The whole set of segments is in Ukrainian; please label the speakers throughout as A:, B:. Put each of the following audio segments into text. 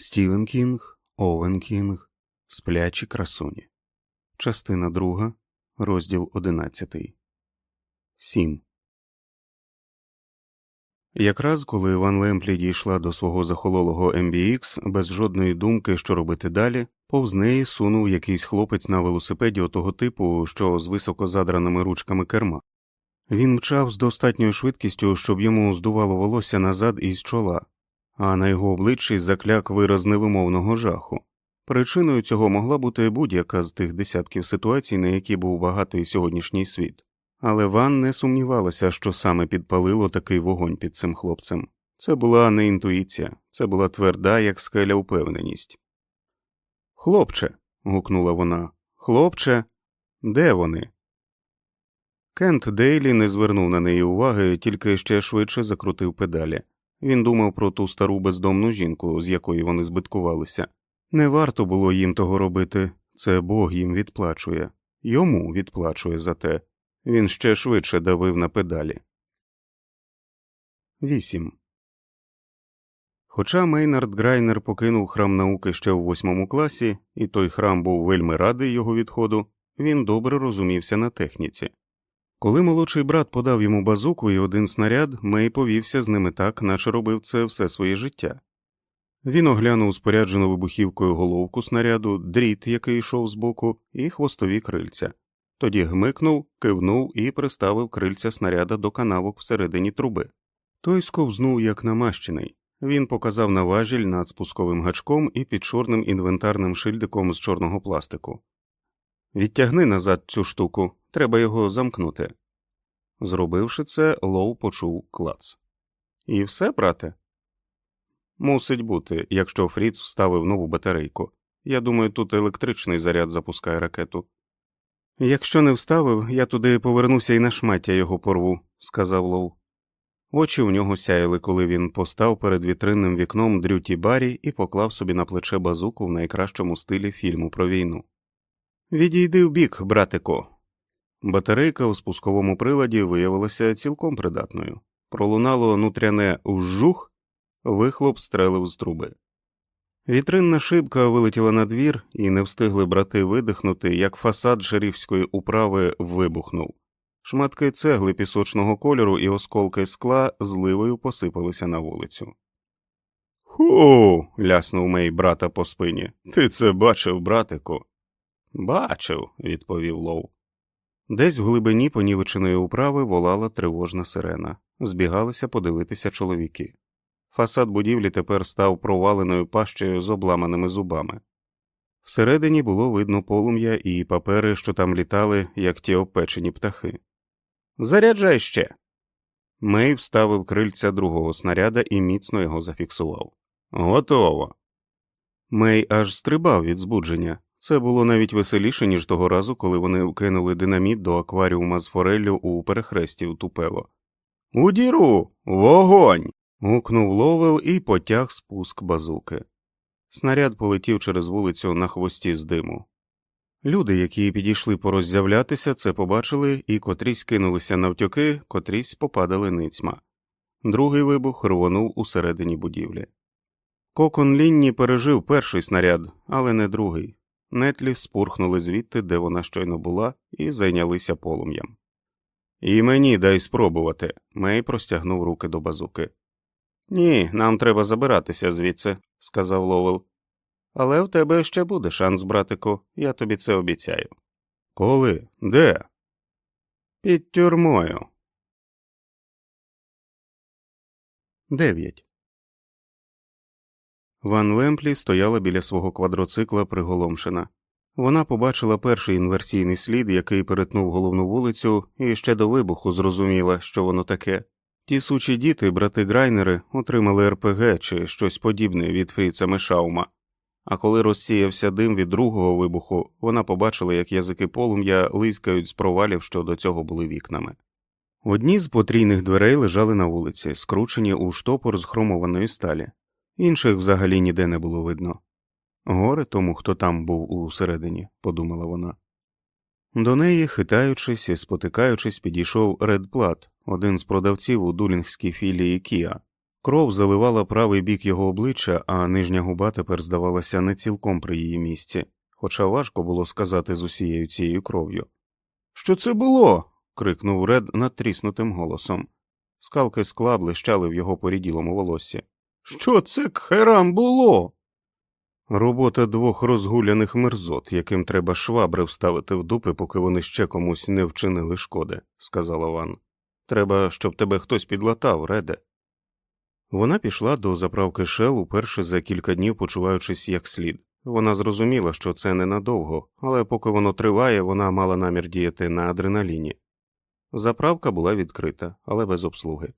A: Стівен Кінг, Овен Кінг, Сплячі красуні. Частина друга, розділ одинадцятий. Сім. Якраз коли Ван Лемплі дійшла до свого захололого MBX, без жодної думки, що робити далі, повз неї сунув якийсь хлопець на велосипеді отого типу, що з високо задраними ручками керма. Він мчав з достатньою швидкістю, щоб йому здувало волосся назад із чола, а на його обличчі закляк вираз невимовного жаху. Причиною цього могла бути будь-яка з тих десятків ситуацій, на які був багатий сьогоднішній світ. Але Ван не сумнівалася, що саме підпалило такий вогонь під цим хлопцем. Це була не інтуїція, це була тверда, як скеля упевненість. Хлопче. гукнула вона. Хлопче, де вони? Кент Дейлі не звернув на неї уваги, тільки ще швидше закрутив педалі. Він думав про ту стару бездомну жінку, з якої вони збиткувалися. Не варто було їм того робити, це Бог їм відплачує, йому відплачує за те. Він ще швидше давив на педалі. 8. Хоча Мейнард Грайнер покинув храм науки ще в восьмому класі, і той храм був вельми радий його відходу, він добре розумівся на техніці. Коли молодший брат подав йому базуку і один снаряд, Мей повівся з ними так, наче робив це все своє життя. Він оглянув споряджену вибухівкою головку снаряду, дріт, який йшов збоку, і хвостові крильця. Тоді гмикнув, кивнув і приставив крильця снаряда до канавок всередині труби. Той сковзнув як намащений. Він показав на важіль над спусковим гачком і під чорним інвентарним шильдиком з чорного пластику. Відтягни назад цю штуку, треба його замкнути. Зробивши це, Лоу почув клац. І все, брате? Мусить бути, якщо Фріц вставив нову батарейку. Я думаю, тут електричний заряд запускає ракету. Якщо не вставив, я туди повернуся і на шмаття його порву, сказав Лоу. Очі у нього сяяли, коли він постав перед вітринним вікном дрюті барі і поклав собі на плече базуку в найкращому стилі фільму про війну. Відійди вбік, братику. Батарейка у спусковому приладі виявилася цілком придатною. Пролунало нутряне ужух, вихлоп стрелив з труби. Вітринна шибка вилетіла на двір, і не встигли брати видихнути, як фасад шерифської управи вибухнув. Шматки цегли пісочного кольору і осколки скла зливою посипалися на вулицю. Ху. ляснув мей брата по спині. Ти це бачив, братику? Бачив, відповів Лоу. Десь в глибині понівеченої управи волала тривожна сирена, збігалися подивитися чоловіки. Фасад будівлі тепер став проваленою пащею з обламаними зубами. Всередині було видно полум'я і папери, що там літали, як ті опечені птахи. Заряджай ще. Мей вставив крильця другого снаряда і міцно його зафіксував. Готово. Мей аж стрибав від збудження. Це було навіть веселіше, ніж того разу, коли вони вкинули динаміт до акваріума з фореллю у перехресті у тупело. У діру! Вогонь! гукнув Ловел і потяг спуск базуки. Снаряд полетів через вулицю на хвості з диму. Люди, які підійшли пороззявлятися, це побачили і котрісь кинулися навтьоки, котрісь попадали ницьма. Другий вибух рвонув усередині будівлі. Кокон Лінні пережив перший снаряд, але не другий. Нетлі спурхнули звідти, де вона щойно була, і зайнялися полум'ям. І мені дай спробувати. Мей простягнув руки до базуки. Ні, нам треба забиратися звідси, сказав Ловел. Але в тебе ще буде шанс, братику, я тобі це обіцяю. Коли? Де? Під тюрмою. Дев'ять. Ван Лемплі стояла біля свого квадроцикла приголомшена. Вона побачила перший інверсійний слід, який перетнув головну вулицю, і ще до вибуху зрозуміла, що воно таке. Ті сучі діти, брати Грайнери, отримали РПГ чи щось подібне від Фріца Мешаума, а коли розсіявся дим від другого вибуху, вона побачила, як язики полум'я лискають з провалів, що до цього були вікнами. Одні з потрійних дверей лежали на вулиці, скручені у штопор з хромованої сталі, інших взагалі ніде не було видно. Горе тому, хто там був усередині, подумала вона. До неї, хитаючись і спотикаючись, підійшов Ред один з продавців у дулінгській філії Кіа. Кров заливала правий бік його обличчя, а нижня губа тепер здавалася не цілком при її місці, хоча важко було сказати з усією цією кров'ю. Що це було? крикнув Ред надтріснутим голосом. Скалки скла блищали в його поріділому волоссі. Що це к херам було? Робота двох розгуляних мерзот, яким треба швабри вставити в дупи, поки вони ще комусь не вчинили шкоди, сказала Ван. Треба, щоб тебе хтось підлатав, Реде. Вона пішла до заправки Шел уперше за кілька днів, почуваючись як слід. Вона зрозуміла, що це ненадовго, але поки воно триває, вона мала намір діяти на адреналіні. Заправка була відкрита, але без обслуги.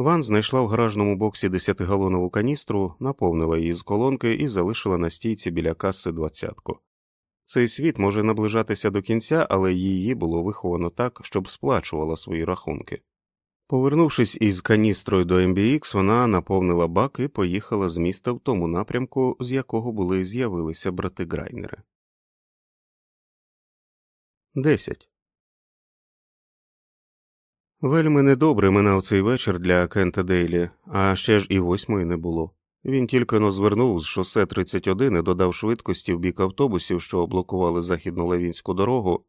A: Ван знайшла в гаражному боксі десятигалонову каністру, наповнила її з колонки і залишила на стійці біля каси двадцятку. Цей світ може наближатися до кінця, але її було виховано так, щоб сплачувала свої рахунки. Повернувшись із каністрою до MBX, вона наповнила бак і поїхала з міста в тому напрямку, з якого були з'явилися брати Грайнери. 10. Вельми недобре минав цей вечір для Кента Дейлі, а ще ж і восьмої не було. Він тільки но звернув з шосе 31 і додав швидкості в бік автобусів, що блокували західну лавінську дорогу,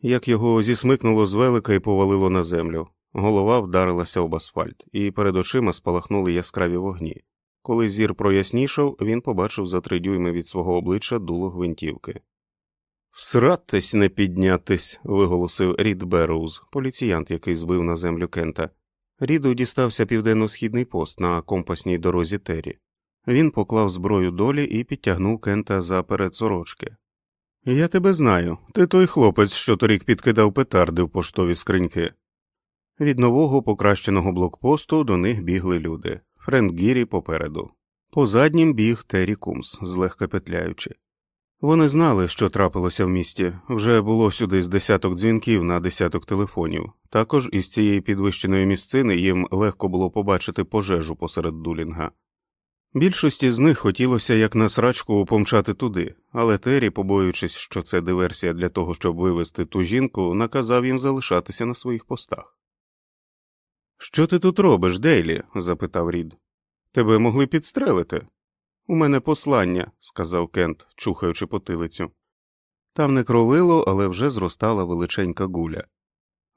A: як його зісмикнуло з велика і повалило на землю. Голова вдарилася об асфальт, і перед очима спалахнули яскраві вогні. Коли зір прояснішав, він побачив за три дюйми від свого обличчя дуло гвинтівки. Всратись не піднятись, виголосив Рід Берроуз, поліціянт, який збив на землю Кента. Ріду дістався південно-східний пост на компасній дорозі Террі. Він поклав зброю долі і підтягнув Кента за сорочки. Я тебе знаю, ти той хлопець, що торік підкидав петарди в поштові скриньки. Від нового покращеного блокпосту до них бігли люди Френк Гірі попереду. По заднім біг Террі Кумс, злегка петляючи. Вони знали, що трапилося в місті, вже було сюди з десяток дзвінків на десяток телефонів. Також із цієї підвищеної місцини їм легко було побачити пожежу посеред дулінга. Більшості з них хотілося як на срачку помчати туди, але Террі, побоюючись, що це диверсія для того, щоб вивезти ту жінку, наказав їм залишатися на своїх постах. Що ти тут робиш, Дейлі? запитав Рід. Тебе могли підстрелити. У мене послання, сказав Кент, чухаючи потилицю. Там не кровило, але вже зростала величенька гуля.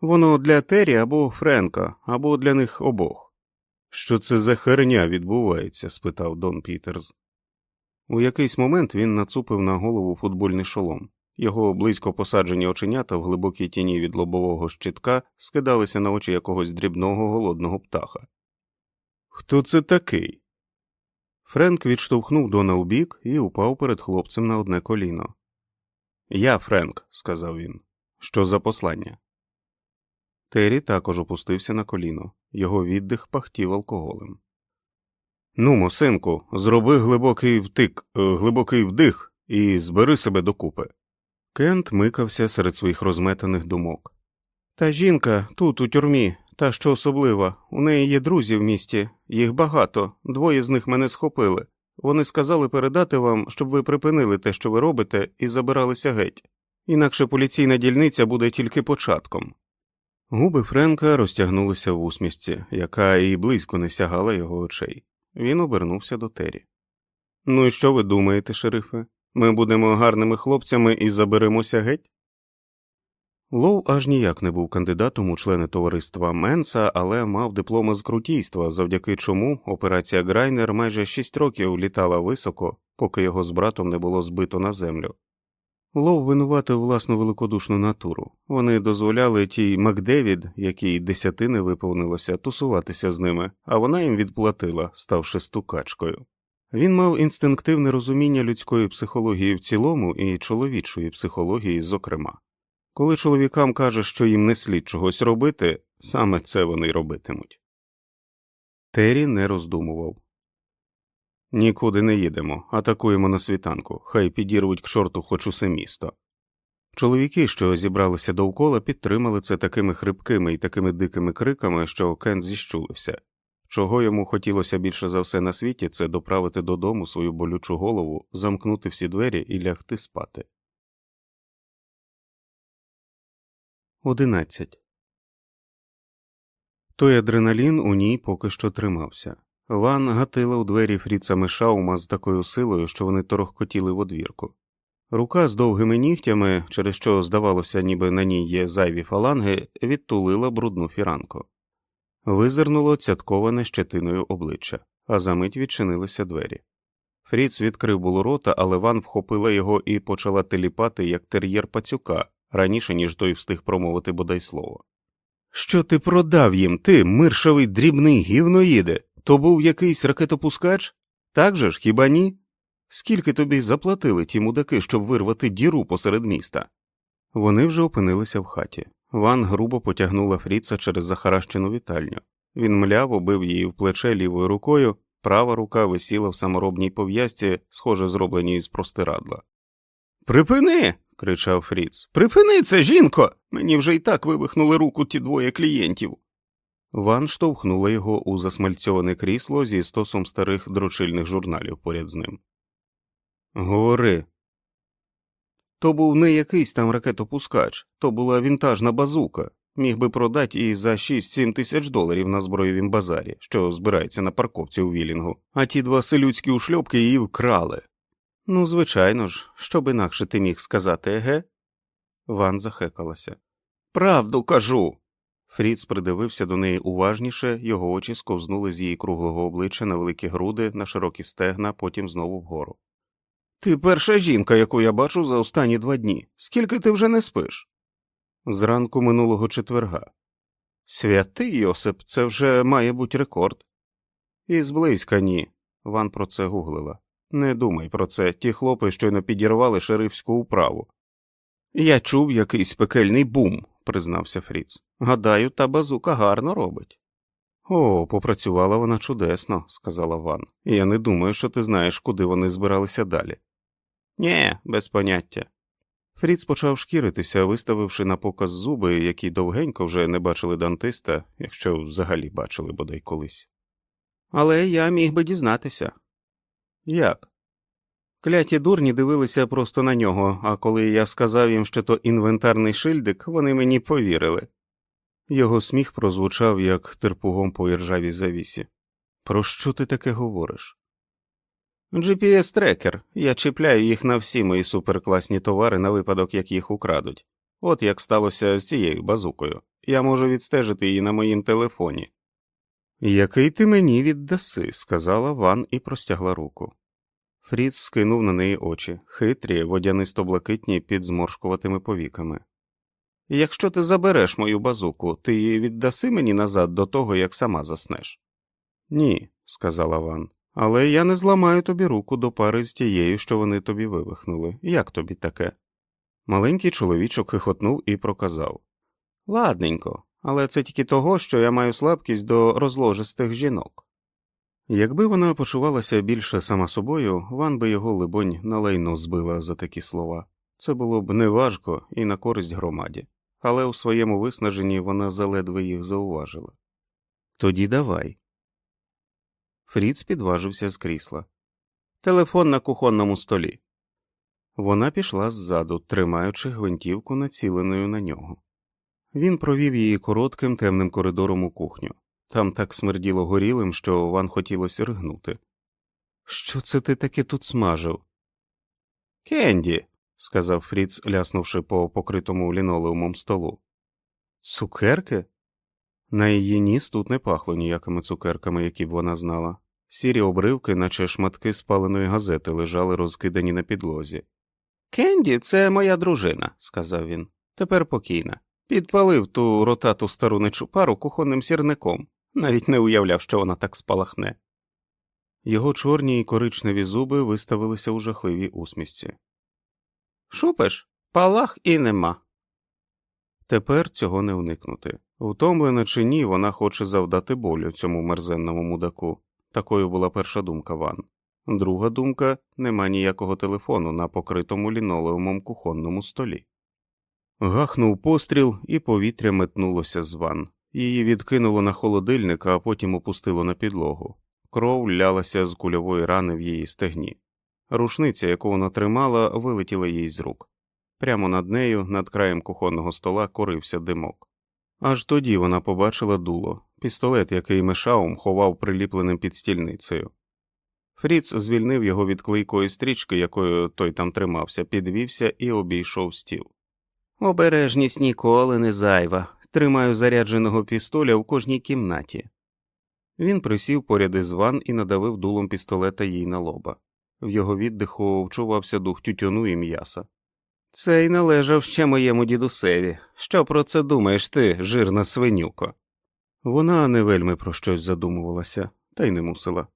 A: Воно для Террі або Френка, або для них обох. Що це за херня відбувається? спитав Дон Пітерс. У якийсь момент він нацупив на голову футбольний шолом. Його близько посаджені оченята в глибокій тіні від лобового щитка скидалися на очі якогось дрібного голодного птаха. Хто це такий? Френк відштовхнув Дона у бік і упав перед хлопцем на одне коліно. Я, Френк, сказав він. Що за послання? Террі також опустився на коліно, його віддих пахтів алкоголем. Нумо, синку, зроби глибокий втик, е, глибокий вдих і збери себе докупи. Кент микався серед своїх розметаних думок. Та жінка тут, у тюрмі, та що особлива, у неї є друзі в місті, їх багато, двоє з них мене схопили. Вони сказали передати вам, щоб ви припинили те, що ви робите, і забиралися геть. Інакше поліційна дільниця буде тільки початком. Губи Френка розтягнулися в усмішці, яка і близько не сягала його очей. Він обернувся до Тері. Ну і що ви думаєте, шерифе? Ми будемо гарними хлопцями і заберемося геть? Лоу аж ніяк не був кандидатом у члени товариства Менса, але мав дипломи з крутійства, завдяки чому операція Грайнер майже шість років літала високо, поки його з братом не було збито на землю. Лоу винуватив власну великодушну натуру. Вони дозволяли тій Макдевід, якій десяти не виповнилося, тусуватися з ними, а вона їм відплатила, ставши стукачкою. Він мав інстинктивне розуміння людської психології в цілому і чоловічої психології, зокрема. Коли чоловікам каже, що їм не слід чогось робити, саме це вони робитимуть. Террі не роздумував. Нікуди не їдемо, атакуємо на світанку, хай підірвуть к чорту хоч усе місто. Чоловіки, що зібралися довкола, підтримали це такими хрипкими і такими дикими криками, що Кент зіщулився. Чого йому хотілося більше за все на світі, це доправити додому свою болючу голову, замкнути всі двері і лягти спати. 11. Той адреналін у ній поки що тримався. Ван гатила у двері Фріца Мешаума з такою силою, що вони торохкотіли в одвірку. Рука з довгими нігтями, через що, здавалося, ніби на ній є зайві фаланги, відтулила брудну фіранку. Визирнуло цятковане щетиною обличчя, а за мить відчинилися двері. Фріц відкрив було рота, але Ван вхопила його і почала теліпати, як тер'єр пацюка, раніше ніж той встиг промовити бодай слово. Що ти продав їм, ти, миршавий дрібний гівноїде? То був якийсь ракетопускач? Так же ж, хіба ні? Скільки тобі заплатили ті мудаки, щоб вирвати діру посеред міста? Вони вже опинилися в хаті. Ван грубо потягнула Фріца через захаращену вітальню. Він мляво бив її в плече лівою рукою, права рука висіла в саморобній пов'язці, схоже зробленій з простирадла. Припини. Кричав Фріц. Припини це, жінко. Мені вже й так вивихнули руку ті двоє клієнтів. Ван штовхнула його у засмальцьоване крісло зі стосом старих дрочильних журналів поряд з ним. Говори. То був не якийсь там ракетопускач, то була вінтажна базука. Міг би продати і за 6-7 тисяч доларів на збройовім базарі, що збирається на парковці у Вілінгу, а ті два селюдські ушльопки її вкрали. Ну, звичайно ж, що б інакше ти міг сказати, еге? Ван захекалася. Правду кажу. Фріц придивився до неї уважніше, його очі сковзнули з її круглого обличчя на великі груди, на широкі стегна, потім знову вгору. Ти перша жінка, яку я бачу за останні два дні. Скільки ти вже не спиш? Зранку минулого четверга. Святий Йосип, це вже має бути рекорд. І зблизька ні. Ван про це гуглила. Не думай про це, ті хлопи щойно підірвали шерифську управу. Я чув якийсь пекельний бум, признався Фріц. Гадаю, та базука гарно робить. О, попрацювала вона чудесно, сказала Ван, я не думаю, що ти знаєш, куди вони збиралися далі. Нє, без поняття. Фріц почав шкіритися, виставивши на показ зуби, які довгенько вже не бачили дантиста, якщо взагалі бачили бодай колись. Але я міг би дізнатися. Як? Кляті дурні дивилися просто на нього, а коли я сказав їм, що то інвентарний шильдик, вони мені повірили. Його сміх прозвучав, як терпугом по іржавій завісі. Про що ти таке говориш? gps трекер я чіпляю їх на всі мої суперкласні товари на випадок, як їх украдуть. От як сталося з цією базукою. Я можу відстежити її на моїм телефоні. Який ти мені віддаси, сказала Ван і простягла руку. Фріц скинув на неї очі, хитрі, водянисто блакитні під зморшкуватими повіками. Якщо ти забереш мою базуку, ти її віддаси мені назад до того, як сама заснеш? Ні, сказала Ван, але я не зламаю тобі руку до пари з тією, що вони тобі вивихнули. Як тобі таке? Маленький чоловічок хихотнув і проказав Ладненько, але це тільки того, що я маю слабкість до розложистих жінок. Якби вона почувалася більше сама собою, Ван би його, либонь, налейно збила за такі слова. Це було б неважко і на користь громаді, але у своєму виснаженні вона заледве їх зауважила. Тоді давай. Фріц підважився з крісла. Телефон на кухонному столі. Вона пішла ззаду, тримаючи гвинтівку, націленою на нього. Він провів її коротким темним коридором у кухню. Там так смерділо горілим, що Ван хотілося ригнути. Що це ти таке тут смажив? Кенді, сказав Фріц, ляснувши по покритому лінолеумом столу. Цукерки? На її ніс тут не пахло ніякими цукерками, які б вона знала. Сірі обривки, наче шматки спаленої газети, лежали розкидані на підлозі. Кенді, це моя дружина, сказав він. Тепер покійна. Підпалив ту ротату стару нечупару кухонним сірником, навіть не уявляв, що вона так спалахне. Його чорні й коричневі зуби виставилися у жахливій усмісці. Шупиш, палах і нема. Тепер цього не уникнути. Втомлена чи ні, вона хоче завдати болю цьому мерзенному мудаку. Такою була перша думка Ван. Друга думка нема ніякого телефону на покритому лінолеумом кухонному столі. Гахнув постріл, і повітря метнулося з ван. Її відкинуло на холодильник, а потім опустило на підлогу. Кров лялася з кульової рани в її стегні. Рушниця, яку вона тримала, вилетіла їй з рук. Прямо над нею, над краєм кухонного стола, корився димок. Аж тоді вона побачила дуло, пістолет, який Мешаум ховав приліпленим під стільницею. Фріц звільнив його від клейкої стрічки, якою той там тримався, підвівся і обійшов стіл. Обережність ніколи не зайва. Тримаю зарядженого пістоля в кожній кімнаті. Він присів поряд із ван і надавив дулом пістолета їй на лоба. В його віддиху вчувався дух тютюну і м'яса. Цей належав ще моєму дідусеві. Що про це думаєш ти, жирна свинюко? Вона не вельми про щось задумувалася, та й не мусила.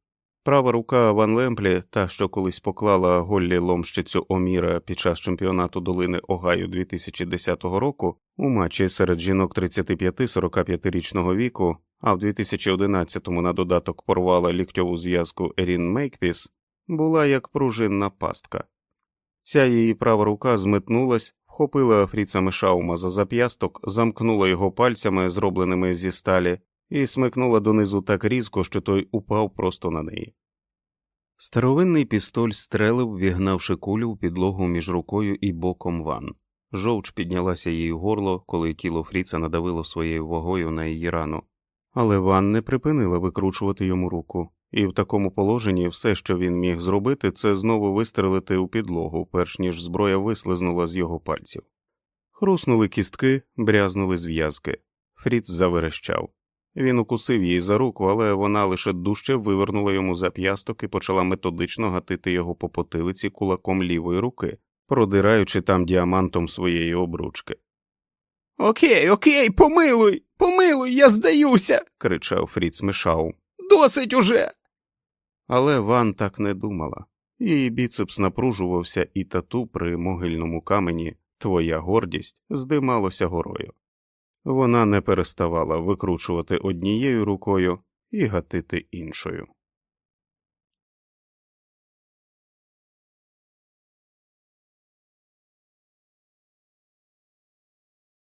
A: Права рука Ван Лемплі, та що колись поклала Голлі ломщицю Оміра під час чемпіонату долини Огайо 2010 року у матчі серед жінок 35-45 віку, а в 2011-му на додаток порвала ліктьову зв'язку Ерін Мейкпіс, була як пружинна пастка. Ця її права рука зметнулась, вхопила Фріца Мешаума за зап'ясток, замкнула його пальцями, зробленими зі сталі, і смикнула донизу так різко, що той упав просто на неї. Старовинний пістоль стрелив, вігнавши кулю в підлогу між рукою і боком ван. Жовч піднялася їй горло, коли тіло Фріца надавило своєю вагою на її рану, але Ван не припинила викручувати йому руку, і в такому положенні все, що він міг зробити, це знову вистрелити у підлогу, перш ніж зброя вислизнула з його пальців. Хруснули кістки, брязнули зв'язки. Фріц заверещав. Він укусив її за руку, але вона лише дужче вивернула йому зап'ясток і почала методично гатити його по потилиці кулаком лівої руки, продираючи там діамантом своєї обручки.
B: Окей, окей, помилуй, помилуй, я здаюся.
A: кричав Фріц Мешау.
B: Досить уже.
A: Але Ван так не думала. Її біцепс напружувався, і тату при могильному камені Твоя гордість здималося горою. Вона не переставала викручувати однією рукою і гатити іншою.